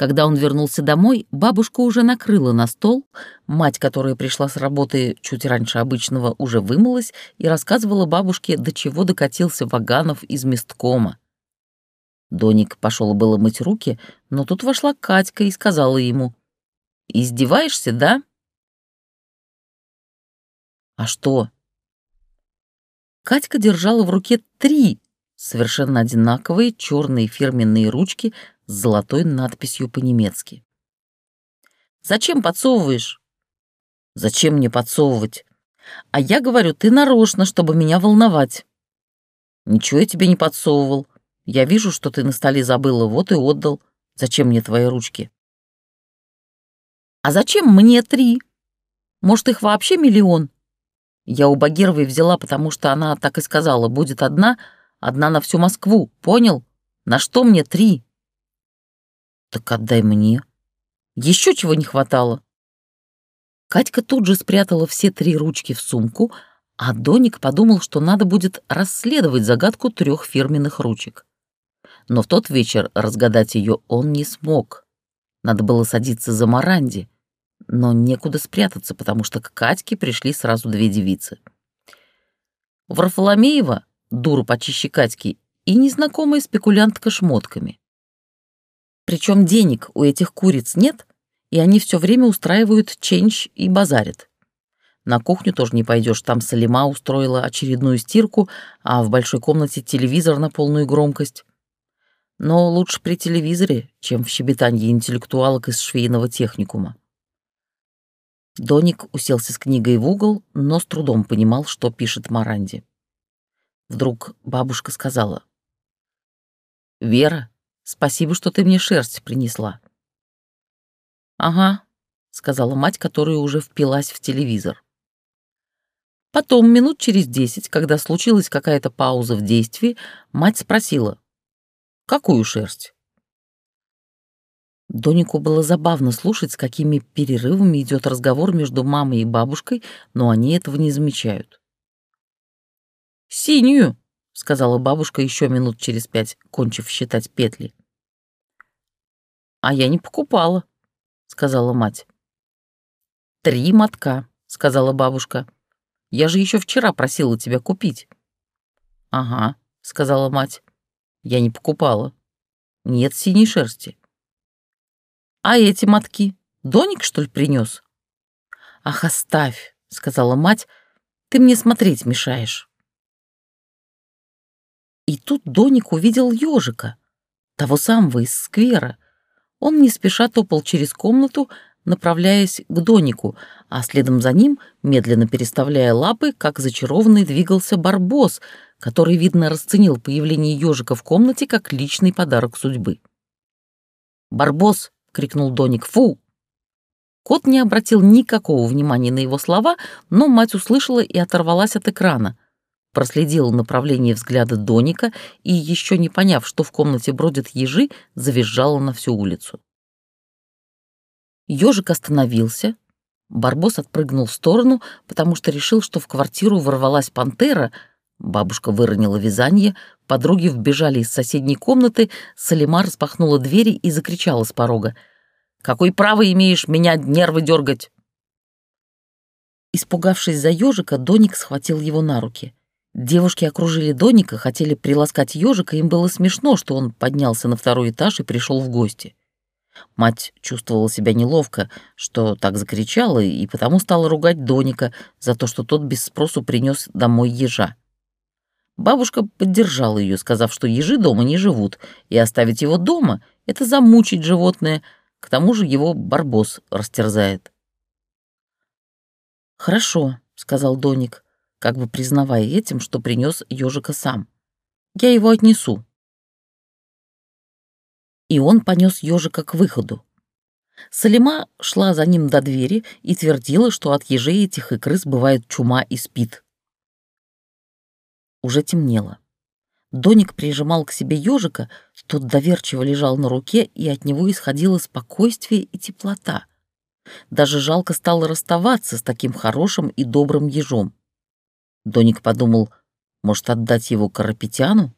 Когда он вернулся домой, бабушка уже накрыла на стол, мать, которая пришла с работы чуть раньше обычного, уже вымылась и рассказывала бабушке, до чего докатился Ваганов из месткома. Доник пошел было мыть руки, но тут вошла Катька и сказала ему, «Издеваешься, да?» «А что?» Катька держала в руке три совершенно одинаковые черные фирменные ручки с золотой надписью по-немецки. «Зачем подсовываешь?» «Зачем мне подсовывать?» «А я говорю, ты нарочно, чтобы меня волновать». «Ничего я тебе не подсовывал. Я вижу, что ты на столе забыла, вот и отдал. Зачем мне твои ручки?» «А зачем мне три? Может, их вообще миллион?» Я у Багировой взяла, потому что она так и сказала, будет одна, одна на всю Москву, понял? На что мне три? «Так отдай мне. Еще чего не хватало». Катька тут же спрятала все три ручки в сумку, а Доник подумал, что надо будет расследовать загадку трех фирменных ручек. Но в тот вечер разгадать ее он не смог. Надо было садиться за Маранди, но некуда спрятаться, потому что к Катьке пришли сразу две девицы. Варфоломеева, дура почище Катьки, и незнакомая спекулянтка шмотками. Причем денег у этих куриц нет, и они все время устраивают ченч и базарят. На кухню тоже не пойдешь, там Салима устроила очередную стирку, а в большой комнате телевизор на полную громкость. Но лучше при телевизоре, чем в щебетанье интеллектуалок из швейного техникума. Доник уселся с книгой в угол, но с трудом понимал, что пишет Маранди. Вдруг бабушка сказала. «Вера, Спасибо, что ты мне шерсть принесла». «Ага», — сказала мать, которая уже впилась в телевизор. Потом, минут через десять, когда случилась какая-то пауза в действии, мать спросила, «Какую шерсть?» Донику было забавно слушать, с какими перерывами идет разговор между мамой и бабушкой, но они этого не замечают. «Синюю», — сказала бабушка еще минут через пять, кончив считать петли. «А я не покупала», — сказала мать. «Три мотка», — сказала бабушка. «Я же еще вчера просила тебя купить». «Ага», — сказала мать. «Я не покупала. Нет синей шерсти». «А эти мотки? Доник, что ли, принес? «Ах, оставь», — сказала мать. «Ты мне смотреть мешаешь». И тут Доник увидел ежика, того самого из сквера. Он не спеша топал через комнату, направляясь к Донику, а следом за ним, медленно переставляя лапы, как зачарованный двигался барбос, который, видно, расценил появление ежика в комнате как личный подарок судьбы. «Барбос!» — крикнул Доник. «Фу!» Кот не обратил никакого внимания на его слова, но мать услышала и оторвалась от экрана проследила направление взгляда Доника и, еще не поняв, что в комнате бродят ежи, завизжала на всю улицу. Ёжик остановился. Барбос отпрыгнул в сторону, потому что решил, что в квартиру ворвалась пантера. Бабушка выронила вязание, подруги вбежали из соседней комнаты, Салима распахнула двери и закричала с порога. «Какой право имеешь меня нервы дергать?» Испугавшись за ежика, Доник схватил его на руки — Девушки окружили Доника, хотели приласкать ежика, им было смешно, что он поднялся на второй этаж и пришел в гости. Мать чувствовала себя неловко, что так закричала, и потому стала ругать Доника за то, что тот без спросу принес домой ежа. Бабушка поддержала ее, сказав, что ежи дома не живут, и оставить его дома — это замучить животное, к тому же его барбос растерзает. «Хорошо», — сказал Доник, — как бы признавая этим, что принес ежика сам. «Я его отнесу». И он понес ежика к выходу. Салима шла за ним до двери и твердила, что от ежей этих и крыс бывает чума и спит. Уже темнело. Доник прижимал к себе ежика, тот доверчиво лежал на руке, и от него исходило спокойствие и теплота. Даже жалко стало расставаться с таким хорошим и добрым ежом. Доник подумал, может, отдать его Карапетяну,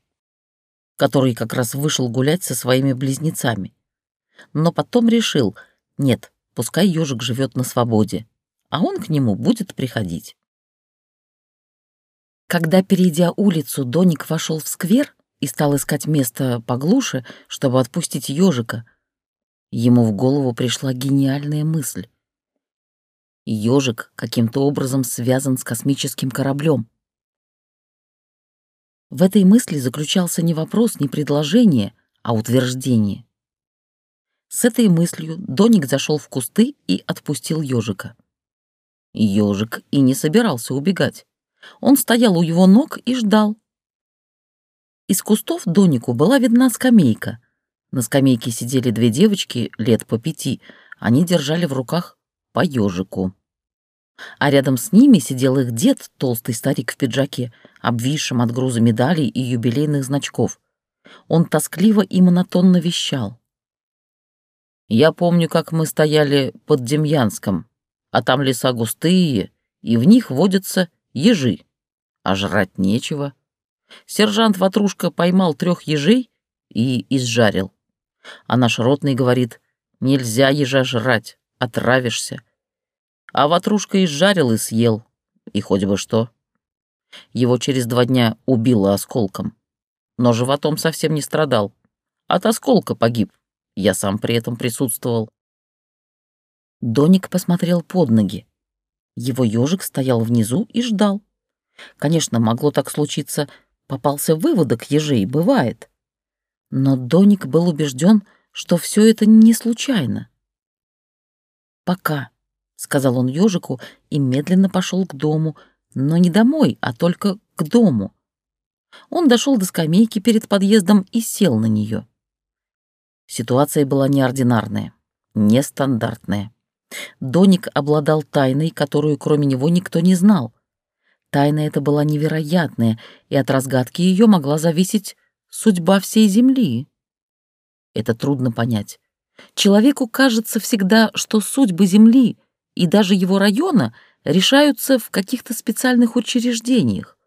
который как раз вышел гулять со своими близнецами. но потом решил, нет, пускай ежик живет на свободе, а он к нему будет приходить. Когда, перейдя улицу, Доник вошел в сквер и стал искать место поглуше, чтобы отпустить ежика, ему в голову пришла гениальная мысль. Ежик каким-то образом связан с космическим кораблем. В этой мысли заключался не вопрос, не предложение, а утверждение. С этой мыслью Доник зашел в кусты и отпустил ежика. Ежик и не собирался убегать. Он стоял у его ног и ждал. Из кустов Донику была видна скамейка. На скамейке сидели две девочки лет по пяти. Они держали в руках по ежику. А рядом с ними сидел их дед, толстый старик в пиджаке, обвисшим от груза медалей и юбилейных значков. Он тоскливо и монотонно вещал. Я помню, как мы стояли под Демьянском, а там леса густые, и в них водятся ежи, а жрать нечего. Сержант Ватрушка поймал трех ежей и изжарил. А наш ротный говорит, нельзя ежа жрать, отравишься. А Ватрушка изжарил и съел, и хоть бы что. Его через два дня убило осколком, но животом совсем не страдал. От осколка погиб. Я сам при этом присутствовал. Доник посмотрел под ноги. Его ежик стоял внизу и ждал. Конечно, могло так случиться, попался выводок ежей, бывает. Но Доник был убежден, что все это не случайно. «Пока», — сказал он ежику и медленно пошел к дому, но не домой, а только к дому. Он дошел до скамейки перед подъездом и сел на нее. Ситуация была неординарная, нестандартная. Доник обладал тайной, которую кроме него никто не знал. Тайна эта была невероятная, и от разгадки ее могла зависеть судьба всей Земли. Это трудно понять. Человеку кажется всегда, что судьбы Земли и даже его района решаются в каких-то специальных учреждениях.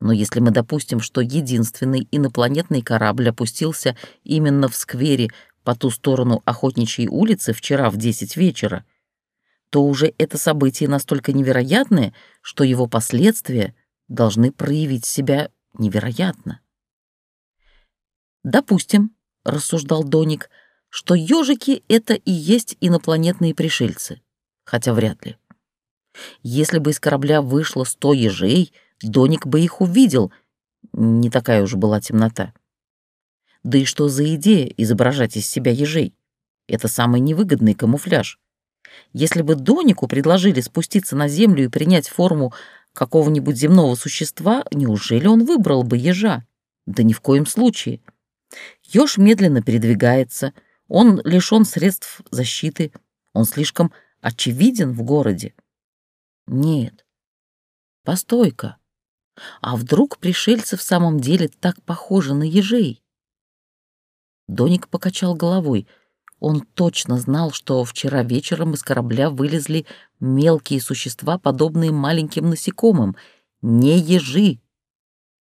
Но если мы допустим, что единственный инопланетный корабль опустился именно в сквере по ту сторону Охотничьей улицы вчера в 10 вечера, то уже это событие настолько невероятное, что его последствия должны проявить себя невероятно. «Допустим», — рассуждал Доник, — «что ежики — это и есть инопланетные пришельцы, хотя вряд ли. Если бы из корабля вышло сто ежей, Доник бы их увидел. Не такая уж была темнота. Да и что за идея изображать из себя ежей? Это самый невыгодный камуфляж. Если бы Донику предложили спуститься на землю и принять форму какого-нибудь земного существа, неужели он выбрал бы ежа? Да ни в коем случае. Еж медленно передвигается, он лишён средств защиты, он слишком очевиден в городе. Нет. Постой-ка. А вдруг пришельцы в самом деле так похожи на ежей? Доник покачал головой. Он точно знал, что вчера вечером из корабля вылезли мелкие существа, подобные маленьким насекомым, не ежи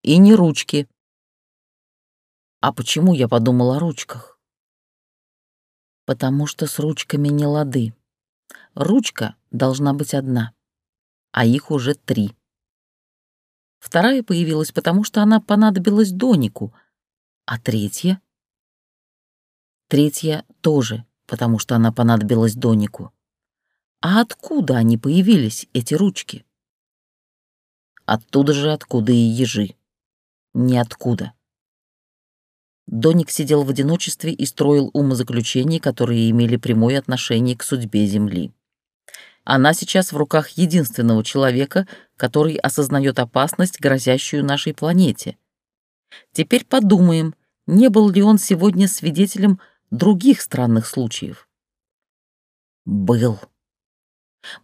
и не ручки. А почему я подумал о ручках? Потому что с ручками не лады. Ручка должна быть одна, а их уже три. Вторая появилась, потому что она понадобилась Донику, а третья? Третья тоже, потому что она понадобилась Донику. А откуда они появились, эти ручки? Оттуда же, откуда и ежи. Ниоткуда. Доник сидел в одиночестве и строил умозаключения, которые имели прямое отношение к судьбе Земли. Она сейчас в руках единственного человека, который осознает опасность, грозящую нашей планете. Теперь подумаем, не был ли он сегодня свидетелем других странных случаев. Был.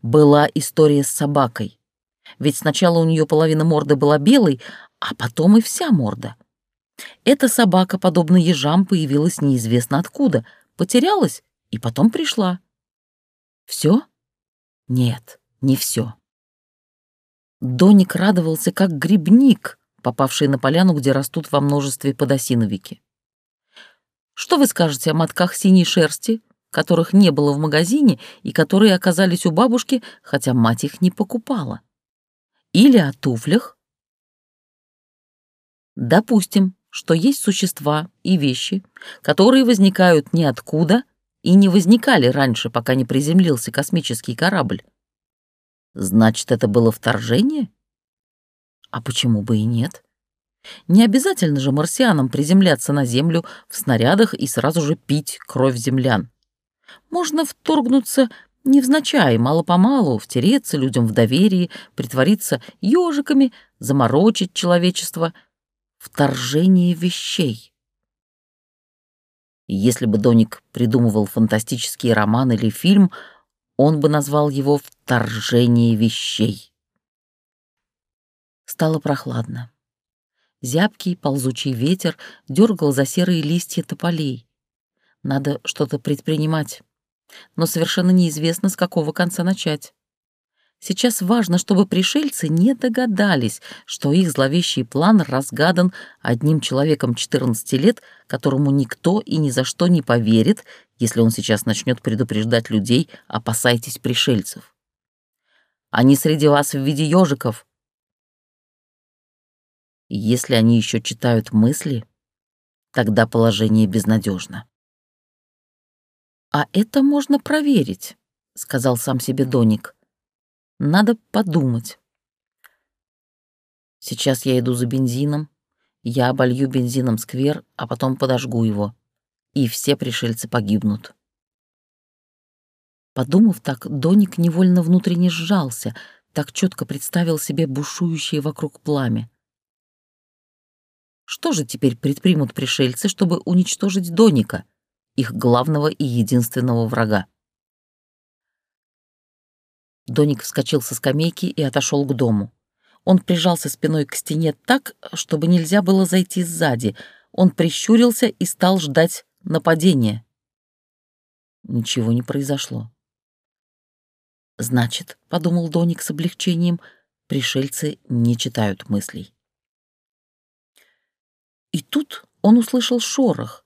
Была история с собакой. Ведь сначала у нее половина морды была белой, а потом и вся морда. Эта собака, подобно ежам, появилась неизвестно откуда, потерялась и потом пришла. Все? Нет, не все. Доник радовался, как грибник, попавший на поляну, где растут во множестве подосиновики. Что вы скажете о мотках синей шерсти, которых не было в магазине и которые оказались у бабушки, хотя мать их не покупала? Или о туфлях? Допустим, что есть существа и вещи, которые возникают ниоткуда и не возникали раньше, пока не приземлился космический корабль. Значит, это было вторжение? А почему бы и нет? Не обязательно же марсианам приземляться на Землю в снарядах и сразу же пить кровь землян. Можно вторгнуться невзначай, мало-помалу, втереться людям в доверие, притвориться ежиками, заморочить человечество. Вторжение вещей. Если бы Доник придумывал фантастический роман или фильм, он бы назвал его «Вторжение вещей». Стало прохладно. Зябкий ползучий ветер дергал за серые листья тополей. Надо что-то предпринимать. Но совершенно неизвестно, с какого конца начать. Сейчас важно, чтобы пришельцы не догадались, что их зловещий план разгадан одним человеком 14 лет, которому никто и ни за что не поверит, если он сейчас начнет предупреждать людей «опасайтесь пришельцев». «Они среди вас в виде ежиков», если они еще читают мысли, тогда положение безнадежно. «А это можно проверить», — сказал сам себе Доник. «Надо подумать. Сейчас я иду за бензином, я оболью бензином сквер, а потом подожгу его, и все пришельцы погибнут». Подумав так, Доник невольно внутренне сжался, так четко представил себе бушующее вокруг пламя. Что же теперь предпримут пришельцы, чтобы уничтожить Доника, их главного и единственного врага? Доник вскочил со скамейки и отошел к дому. Он прижался спиной к стене так, чтобы нельзя было зайти сзади. Он прищурился и стал ждать нападения. Ничего не произошло. «Значит, — подумал Доник с облегчением, — пришельцы не читают мыслей». И тут он услышал шорох.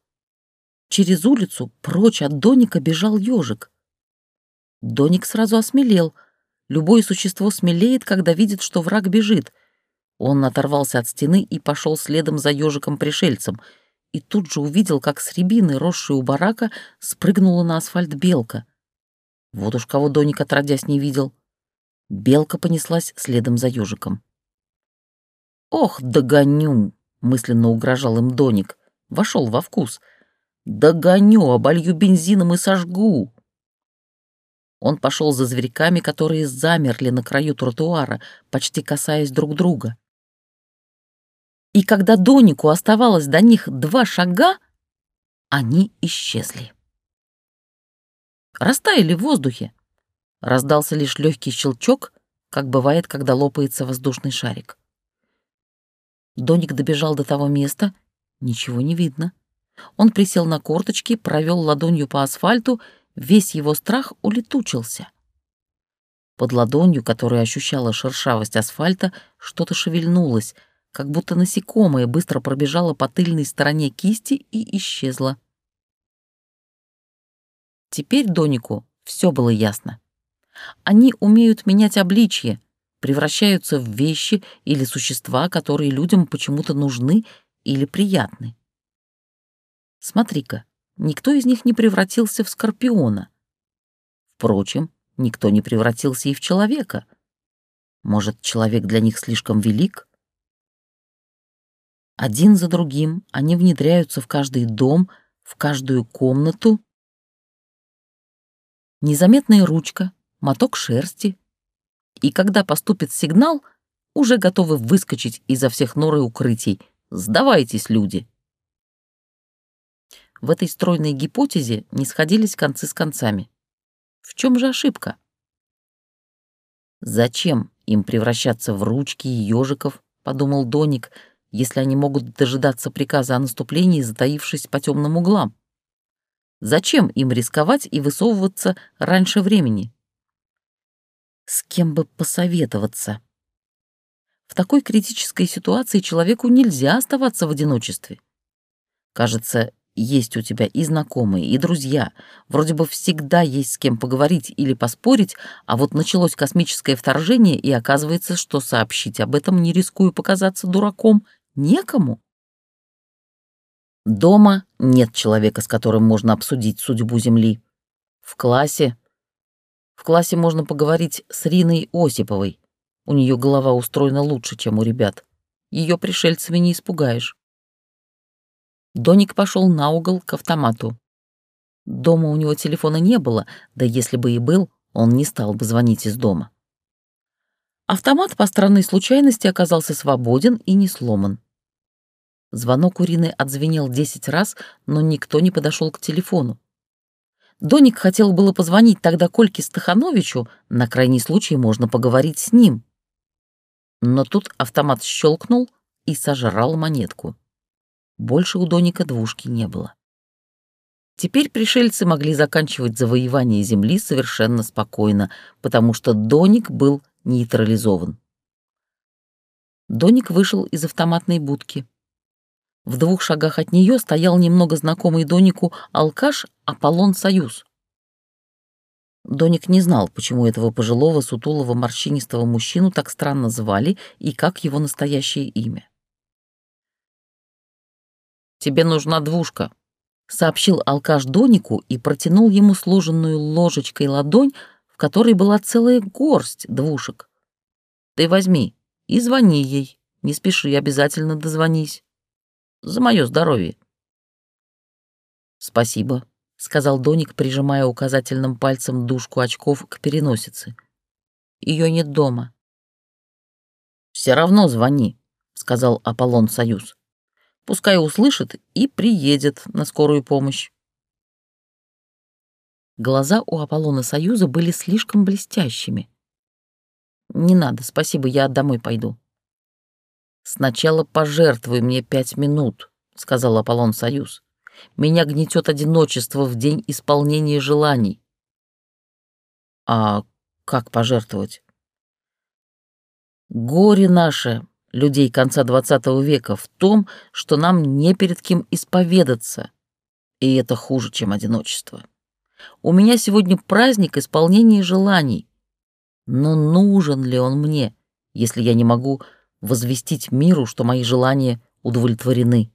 Через улицу прочь от Доника бежал ежик. Доник сразу осмелел. Любое существо смелеет, когда видит, что враг бежит. Он оторвался от стены и пошел следом за ежиком-пришельцем, и тут же увидел, как с рябины, росшей у барака, спрыгнула на асфальт белка. Вот уж кого Доник отродясь не видел. Белка понеслась следом за ежиком. «Ох, догоню!» мысленно угрожал им Доник. Вошел во вкус. «Догоню, оболью бензином и сожгу!» Он пошел за зверьками, которые замерли на краю тротуара, почти касаясь друг друга. И когда Донику оставалось до них два шага, они исчезли. Растаяли в воздухе. Раздался лишь легкий щелчок, как бывает, когда лопается воздушный шарик. Доник добежал до того места. Ничего не видно. Он присел на корточки, провел ладонью по асфальту, весь его страх улетучился. Под ладонью, которая ощущала шершавость асфальта, что-то шевельнулось, как будто насекомое быстро пробежало по тыльной стороне кисти и исчезло. Теперь Донику все было ясно. Они умеют менять обличье, превращаются в вещи или существа, которые людям почему-то нужны или приятны. Смотри-ка, никто из них не превратился в скорпиона. Впрочем, никто не превратился и в человека. Может, человек для них слишком велик? Один за другим они внедряются в каждый дом, в каждую комнату. Незаметная ручка, моток шерсти, и когда поступит сигнал, уже готовы выскочить изо всех нор и укрытий. Сдавайтесь, люди. В этой стройной гипотезе не сходились концы с концами. В чем же ошибка? Зачем им превращаться в ручки и ежиков, подумал Доник, если они могут дожидаться приказа о наступлении, затаившись по темным углам? Зачем им рисковать и высовываться раньше времени? С кем бы посоветоваться? В такой критической ситуации человеку нельзя оставаться в одиночестве. Кажется, есть у тебя и знакомые, и друзья. Вроде бы всегда есть с кем поговорить или поспорить, а вот началось космическое вторжение, и оказывается, что сообщить об этом, не рискую показаться дураком, некому. Дома нет человека, с которым можно обсудить судьбу Земли. В классе... В классе можно поговорить с Риной Осиповой. У нее голова устроена лучше, чем у ребят. Ее пришельцами не испугаешь. Доник пошел на угол к автомату. Дома у него телефона не было, да если бы и был, он не стал бы звонить из дома. Автомат по странной случайности оказался свободен и не сломан. Звонок Урины отзвенел десять раз, но никто не подошел к телефону. Доник хотел было позвонить тогда Кольке Стахановичу, на крайний случай можно поговорить с ним. Но тут автомат щелкнул и сожрал монетку. Больше у Доника двушки не было. Теперь пришельцы могли заканчивать завоевание земли совершенно спокойно, потому что Доник был нейтрализован. Доник вышел из автоматной будки. В двух шагах от нее стоял немного знакомый Донику алкаш Аполлон Союз. Доник не знал, почему этого пожилого, сутулого, морщинистого мужчину так странно звали и как его настоящее имя. «Тебе нужна двушка», — сообщил алкаш Донику и протянул ему сложенную ложечкой ладонь, в которой была целая горсть двушек. «Ты возьми и звони ей. Не спеши, обязательно дозвонись. За мое здоровье». «Спасибо», — сказал Доник, прижимая указательным пальцем дужку очков к переносице. Ее нет дома. «Все равно звони», — сказал Аполлон Союз. Пускай услышит и приедет на скорую помощь. Глаза у Аполлона Союза были слишком блестящими. «Не надо, спасибо, я домой пойду». «Сначала пожертвуй мне пять минут», — сказал Аполлон Союз. «Меня гнетет одиночество в день исполнения желаний». «А как пожертвовать?» «Горе наше людей конца XX века в том, что нам не перед кем исповедаться, и это хуже, чем одиночество. У меня сегодня праздник исполнения желаний, но нужен ли он мне, если я не могу возвестить миру, что мои желания удовлетворены?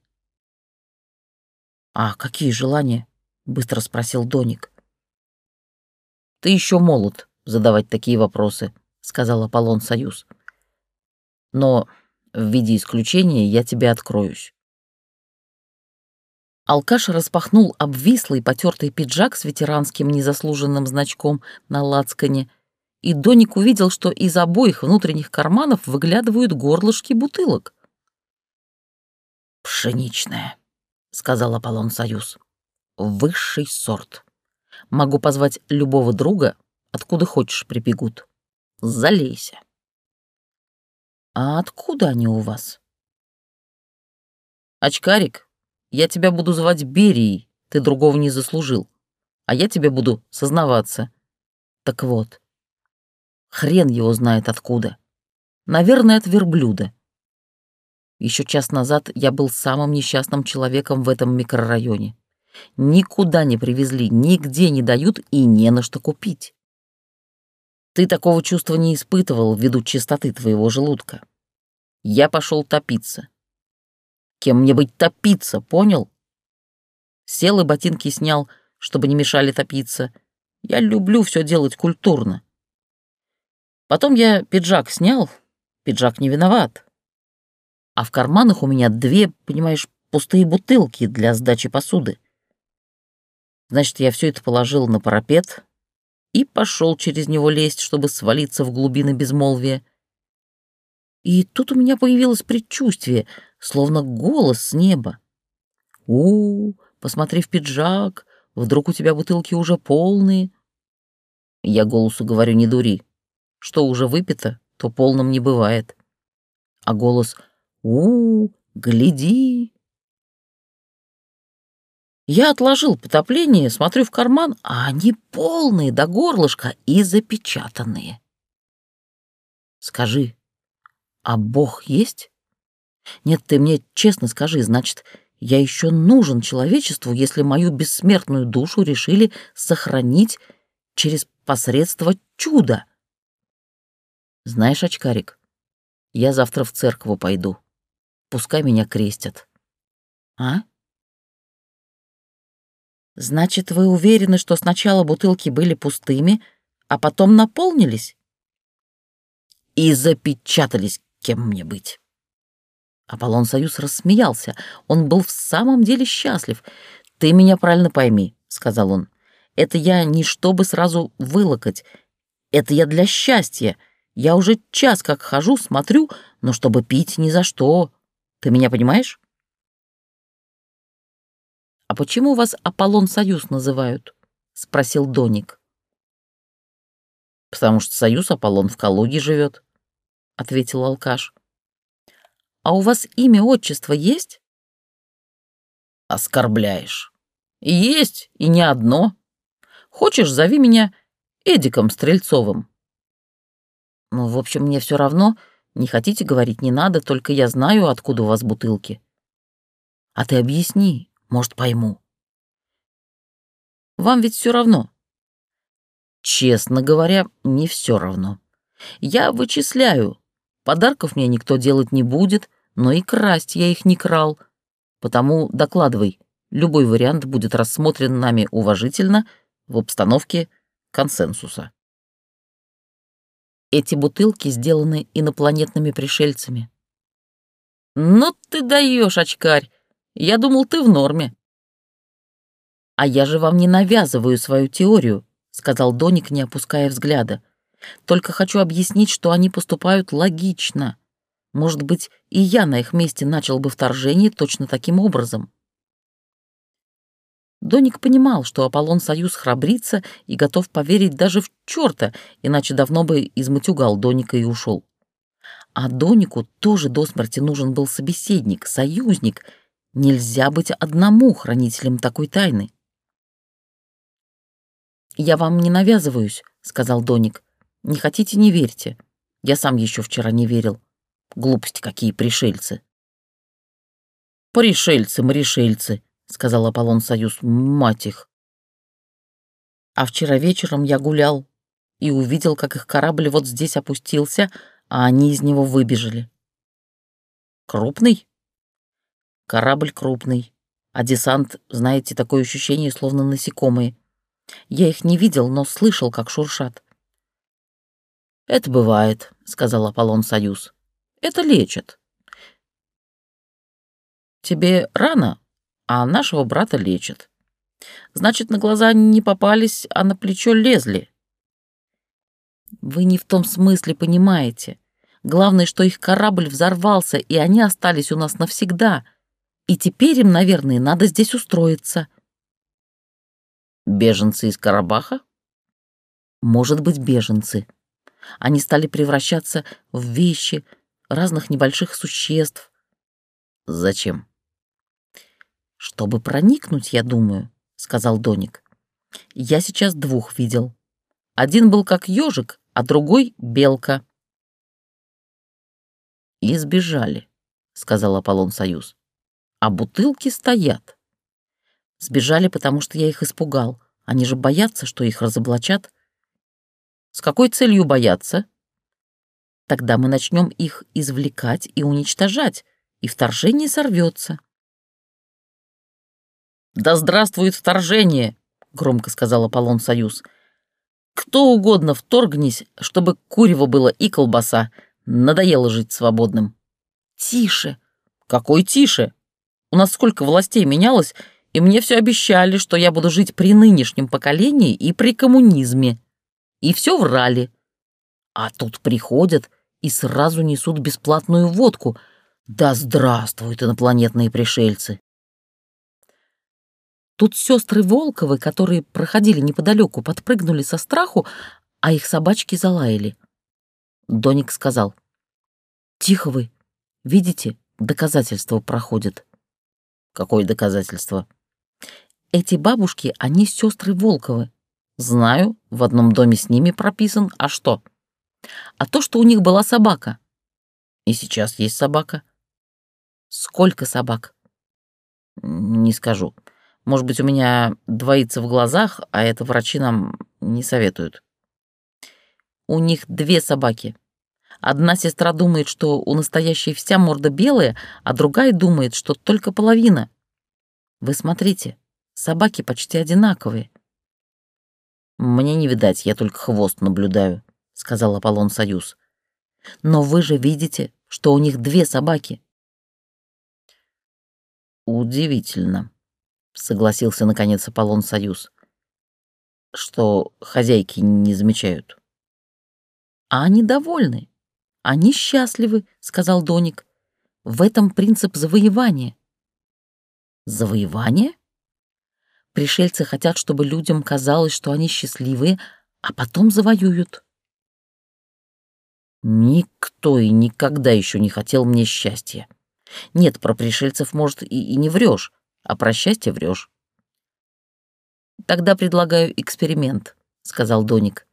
«А какие желания?» — быстро спросил Доник. «Ты еще молод задавать такие вопросы», — сказал Аполлон Союз. «Но в виде исключения я тебе откроюсь. Алкаш распахнул обвислый потертый пиджак с ветеранским незаслуженным значком на лацкане, и Доник увидел, что из обоих внутренних карманов выглядывают горлышки бутылок. «Пшеничная», — сказал Аполлон Союз. «Высший сорт. Могу позвать любого друга, откуда хочешь прибегут. Залейся». «А откуда они у вас?» «Очкарик, я тебя буду звать Берией, ты другого не заслужил, а я тебе буду сознаваться. Так вот, хрен его знает откуда. Наверное, от верблюда. Еще час назад я был самым несчастным человеком в этом микрорайоне. Никуда не привезли, нигде не дают и не на что купить. Ты такого чувства не испытывал ввиду чистоты твоего желудка. Я пошел топиться. Кем мне быть топиться, понял? Сел и ботинки снял, чтобы не мешали топиться. Я люблю все делать культурно. Потом я пиджак снял, пиджак не виноват. А в карманах у меня две, понимаешь, пустые бутылки для сдачи посуды. Значит, я все это положил на парапет, и пошел через него лезть, чтобы свалиться в глубины безмолвия. И тут у меня появилось предчувствие, словно голос с неба. у, -у посмотри в пиджак, вдруг у тебя бутылки уже полные. Я голосу говорю, не дури. Что уже выпито, то полным не бывает. А голос у, -у гляди, я отложил потопление, смотрю в карман, а они полные до горлышка и запечатанные. Скажи, а Бог есть? Нет, ты мне честно скажи, значит, я еще нужен человечеству, если мою бессмертную душу решили сохранить через посредство чуда. Знаешь, очкарик, я завтра в церковь пойду. Пускай меня крестят. А? Значит, вы уверены, что сначала бутылки были пустыми, а потом наполнились? И запечатались, кем мне быть. Аполлон Союз рассмеялся. Он был в самом деле счастлив. «Ты меня правильно пойми», — сказал он. «Это я не чтобы сразу вылокать. Это я для счастья. Я уже час как хожу, смотрю, но чтобы пить ни за что. Ты меня понимаешь?» «А почему вас Аполлон Союз называют?» — спросил Доник. «Потому что Союз Аполлон в Калуге живет», — ответил алкаш. А у вас имя, отчество есть? Оскорбляешь. Есть, и не одно. Хочешь, зови меня Эдиком Стрельцовым. Ну, в общем, мне все равно. Не хотите говорить, не надо, только я знаю, откуда у вас бутылки. А ты объясни, может, пойму. Вам ведь все равно. Честно говоря, не все равно. Я вычисляю. Подарков мне никто делать не будет, но и красть я их не крал. Потому докладывай, любой вариант будет рассмотрен нами уважительно в обстановке консенсуса. Эти бутылки сделаны инопланетными пришельцами. Ну ты даешь, очкарь. Я думал, ты в норме. А я же вам не навязываю свою теорию, сказал Доник, не опуская взгляда. Только хочу объяснить, что они поступают логично. Может быть, и я на их месте начал бы вторжение точно таким образом. Доник понимал, что Аполлон Союз храбрится и готов поверить даже в черта, иначе давно бы изматюгал Доника и ушел. А Донику тоже до смерти нужен был собеседник, союзник. Нельзя быть одному хранителем такой тайны. «Я вам не навязываюсь», — сказал Доник. «Не хотите — не верьте. Я сам еще вчера не верил. Глупости какие пришельцы. Пришельцы, мришельцы, сказал Аполлон Союз, мать их. А вчера вечером я гулял и увидел, как их корабль вот здесь опустился, а они из него выбежали. Крупный? Корабль крупный, а десант, знаете, такое ощущение, словно насекомые. Я их не видел, но слышал, как шуршат. «Это бывает», — сказал Аполлон Союз. Это лечит. Тебе рано, а нашего брата лечат. Значит, на глаза не попались, а на плечо лезли. Вы не в том смысле понимаете. Главное, что их корабль взорвался, и они остались у нас навсегда. И теперь им, наверное, надо здесь устроиться. Беженцы из Карабаха? Может быть, беженцы. Они стали превращаться в вещи, разных небольших существ. Зачем? Чтобы проникнуть, я думаю, сказал Доник. Я сейчас двух видел. Один был как ежик, а другой — белка. И сбежали, сказал Аполлон Союз. А бутылки стоят. Сбежали, потому что я их испугал. Они же боятся, что их разоблачат. С какой целью бояться? Тогда мы начнем их извлекать и уничтожать, и вторжение сорвется. «Да здравствует вторжение!» — громко сказал Аполлон Союз. «Кто угодно вторгнись, чтобы курево было и колбаса. Надоело жить свободным». «Тише!» «Какой тише? У нас сколько властей менялось, и мне все обещали, что я буду жить при нынешнем поколении и при коммунизме. И все врали. А тут приходят и сразу несут бесплатную водку. Да здравствуют инопланетные пришельцы! Тут сестры Волковы, которые проходили неподалеку, подпрыгнули со страху, а их собачки залаяли. Доник сказал. «Тихо вы. Видите, доказательство проходит». «Какое доказательство?» «Эти бабушки, они сестры Волковы. Знаю, в одном доме с ними прописан, а что?» а то, что у них была собака. И сейчас есть собака. Сколько собак? Не скажу. Может быть, у меня двоится в глазах, а это врачи нам не советуют. У них две собаки. Одна сестра думает, что у настоящей вся морда белая, а другая думает, что только половина. Вы смотрите, собаки почти одинаковые. Мне не видать, я только хвост наблюдаю, сказал Аполлон Союз. Но вы же видите, что у них две собаки. Удивительно, согласился наконец Аполлон Союз, что хозяйки не замечают. А они довольны. Они счастливы, сказал Доник. В этом принцип завоевания. Завоевание? Пришельцы хотят, чтобы людям казалось, что они счастливые, а потом завоюют. Никто и никогда еще не хотел мне счастья. Нет, про пришельцев, может, и, и не врешь, а про счастье врешь. Тогда предлагаю эксперимент, сказал Доник.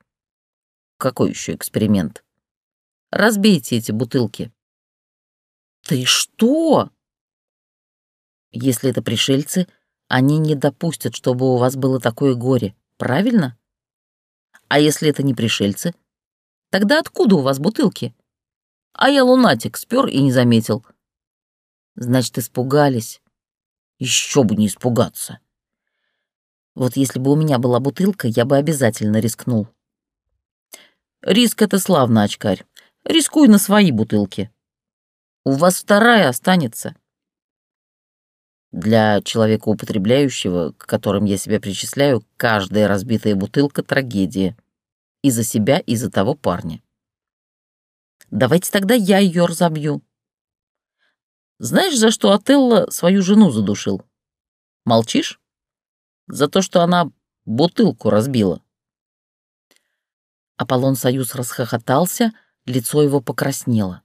Какой еще эксперимент? Разбейте эти бутылки. Ты что? Если это пришельцы, они не допустят, чтобы у вас было такое горе, правильно? А если это не пришельцы, тогда откуда у вас бутылки? А я лунатик, спер и не заметил. Значит, испугались. Еще бы не испугаться. Вот если бы у меня была бутылка, я бы обязательно рискнул. Риск — это славно, очкарь. Рискуй на свои бутылки. У вас вторая останется. Для человека употребляющего, к которым я себя причисляю, каждая разбитая бутылка — трагедия. И за себя, и за того парня. Давайте тогда я ее разобью. Знаешь, за что Отелло свою жену задушил? Молчишь? За то, что она бутылку разбила. Аполлон Союз расхохотался, лицо его покраснело.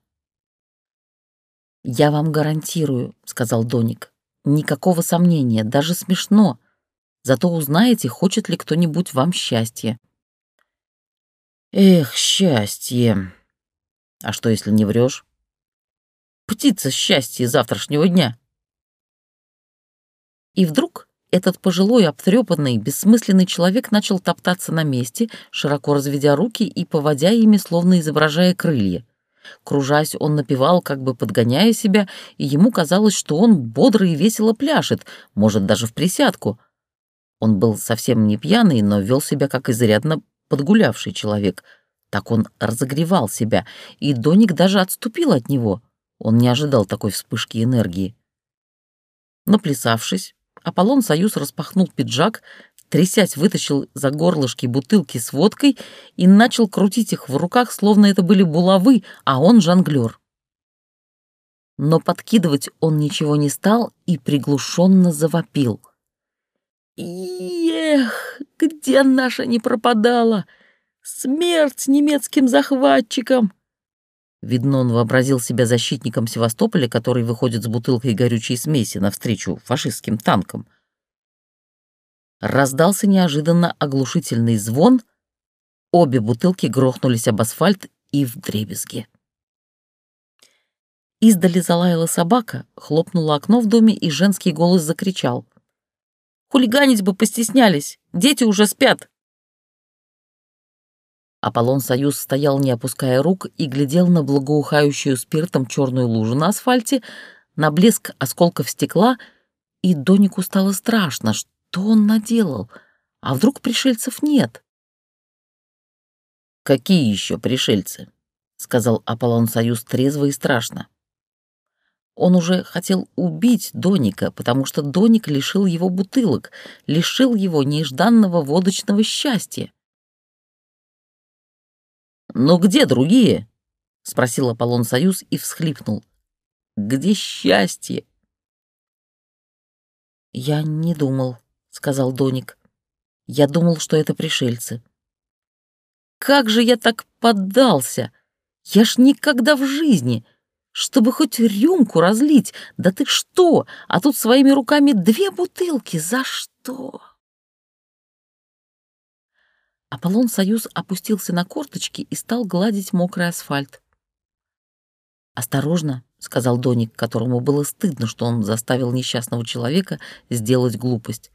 «Я вам гарантирую», — сказал Доник. «Никакого сомнения, даже смешно. Зато узнаете, хочет ли кто-нибудь вам счастья». «Эх, счастье! А что, если не врешь? Птица счастья завтрашнего дня!» И вдруг этот пожилой, обтрепанный, бессмысленный человек начал топтаться на месте, широко разведя руки и поводя ими, словно изображая крылья. Кружась, он напевал, как бы подгоняя себя, и ему казалось, что он бодро и весело пляшет, может, даже в присядку. Он был совсем не пьяный, но вел себя как изрядно подгулявший человек. Так он разогревал себя, и Доник даже отступил от него. Он не ожидал такой вспышки энергии. Наплясавшись, Аполлон Союз распахнул пиджак, трясясь, вытащил за горлышки бутылки с водкой и начал крутить их в руках, словно это были булавы, а он жонглер. Но подкидывать он ничего не стал и приглушенно завопил. «Эх, где наша не пропадала! Смерть немецким захватчикам!» Видно, он вообразил себя защитником Севастополя, который выходит с бутылкой горючей смеси навстречу фашистским танкам. Раздался неожиданно оглушительный звон, обе бутылки грохнулись об асфальт и в дребезги. Издали залаяла собака, хлопнуло окно в доме, и женский голос закричал. «Хулиганить бы постеснялись! Дети уже спят!» Аполлон Союз стоял, не опуская рук, и глядел на благоухающую спиртом черную лужу на асфальте, на блеск осколков стекла, и Донику стало страшно, что он наделал, а вдруг пришельцев нет? «Какие еще пришельцы?» — сказал Аполлон Союз трезво и страшно. Он уже хотел убить Доника, потому что Доник лишил его бутылок, лишил его нежданного водочного счастья. «Но где другие?» — спросил Аполлон Союз и всхлипнул. «Где счастье?» «Я не думал», — сказал Доник. «Я думал, что это пришельцы». «Как же я так поддался! Я ж никогда в жизни!» чтобы хоть рюмку разлить. Да ты что? А тут своими руками две бутылки. За что? Аполлон Союз опустился на корточки и стал гладить мокрый асфальт. «Осторожно», — сказал Доник, которому было стыдно, что он заставил несчастного человека сделать глупость.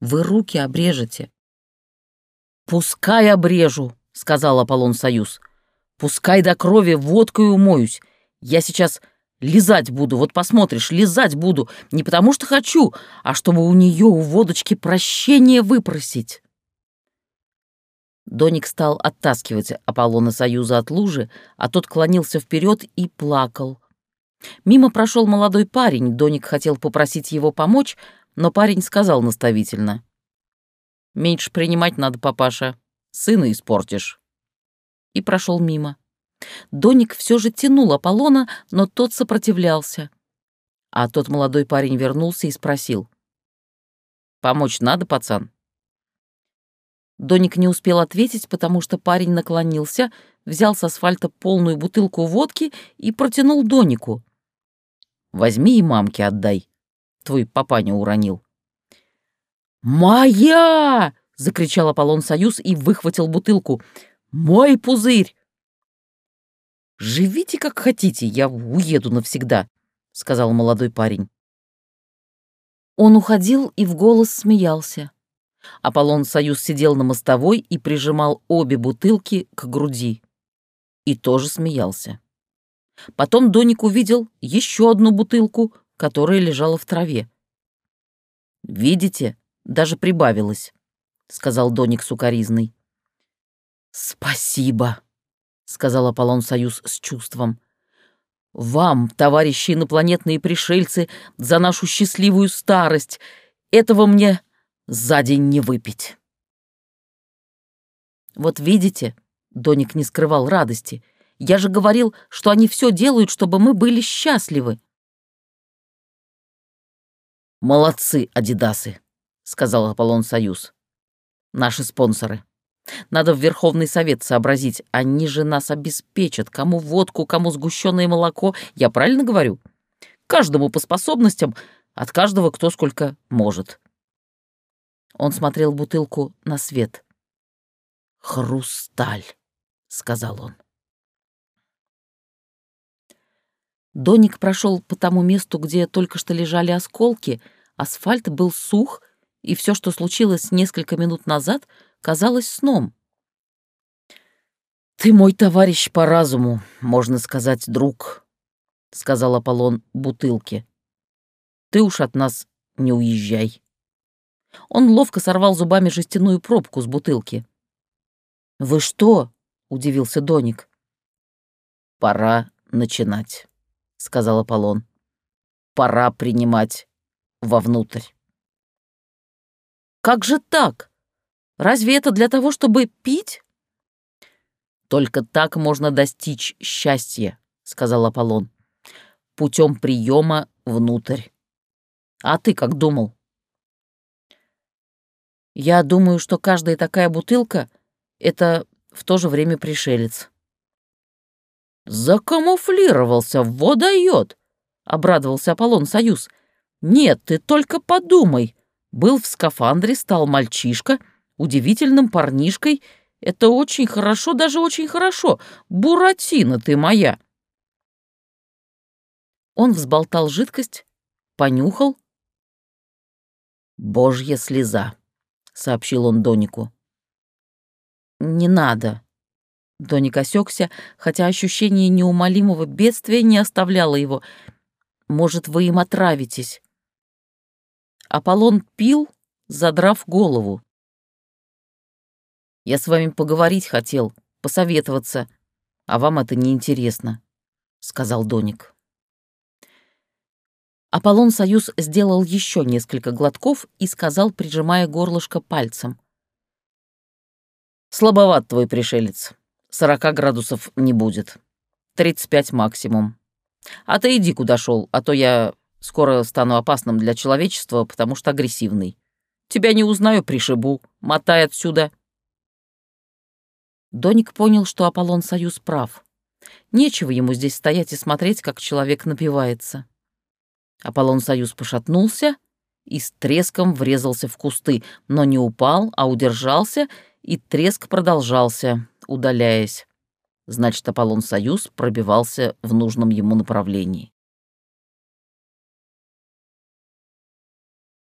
«Вы руки обрежете». «Пускай обрежу», — сказал Аполлон Союз. «Пускай до крови водкой умоюсь. Я сейчас лизать буду, вот посмотришь, лизать буду. Не потому что хочу, а чтобы у нее, у водочки, прощение выпросить». Доник стал оттаскивать Аполлона Союза от лужи, а тот клонился вперед и плакал. Мимо прошел молодой парень, Доник хотел попросить его помочь, но парень сказал наставительно. «Меньше принимать надо, папаша, сына испортишь». И прошел мимо. Доник все же тянул Аполлона, но тот сопротивлялся. А тот молодой парень вернулся и спросил. «Помочь надо, пацан?» Доник не успел ответить, потому что парень наклонился, взял с асфальта полную бутылку водки и протянул Донику. «Возьми и мамке отдай. Твой папаня уронил». «Моя!» — закричал Аполлон Союз и выхватил бутылку. «Мой пузырь!» «Живите как хотите, я уеду навсегда», — сказал молодой парень. Он уходил и в голос смеялся. Аполлон Союз сидел на мостовой и прижимал обе бутылки к груди. И тоже смеялся. Потом Доник увидел еще одну бутылку, которая лежала в траве. «Видите, даже прибавилось», — сказал Доник сукоризный. «Спасибо», — сказал Аполлон Союз с чувством. «Вам, товарищи инопланетные пришельцы, за нашу счастливую старость. Этого мне за день не выпить. Вот видите, Доник не скрывал радости. Я же говорил, что они все делают, чтобы мы были счастливы. Молодцы, Адидасы, сказал Аполлон Союз. Наши спонсоры. Надо в Верховный Совет сообразить. Они же нас обеспечат. Кому водку, кому сгущенное молоко. Я правильно говорю? Каждому по способностям, от каждого кто сколько может. Он смотрел бутылку на свет. «Хрусталь», — сказал он. Доник прошел по тому месту, где только что лежали осколки, асфальт был сух, и все, что случилось несколько минут назад, казалось сном. «Ты мой товарищ по разуму, можно сказать, друг», — сказал Аполлон бутылке. «Ты уж от нас не уезжай». Он ловко сорвал зубами жестяную пробку с бутылки. «Вы что?» — удивился Доник. «Пора начинать», — сказал Аполлон. «Пора принимать вовнутрь». «Как же так? Разве это для того, чтобы пить?» «Только так можно достичь счастья», — сказал Аполлон. «Путем приема внутрь. А ты как думал?» Я думаю, что каждая такая бутылка — это в то же время пришелец. «Закамуфлировался, водоёт!» — обрадовался Аполлон Союз. «Нет, ты только подумай. Был в скафандре, стал мальчишка, удивительным парнишкой. Это очень хорошо, даже очень хорошо. Буратино ты моя!» Он взболтал жидкость, понюхал. Божья слеза. — сообщил он Донику. «Не надо». Доник осекся, хотя ощущение неумолимого бедствия не оставляло его. «Может, вы им отравитесь?» Аполлон пил, задрав голову. «Я с вами поговорить хотел, посоветоваться, а вам это неинтересно», — сказал Доник. Аполлон Союз сделал еще несколько глотков и сказал, прижимая горлышко пальцем. «Слабоват твой пришелец. Сорока градусов не будет. Тридцать пять максимум. А ты иди, куда шел, а то я скоро стану опасным для человечества, потому что агрессивный. Тебя не узнаю, пришибу. Мотай отсюда». Доник понял, что Аполлон Союз прав. Нечего ему здесь стоять и смотреть, как человек напивается. Аполлон Союз пошатнулся и с треском врезался в кусты, но не упал, а удержался, и треск продолжался, удаляясь. Значит, Аполлон Союз пробивался в нужном ему направлении.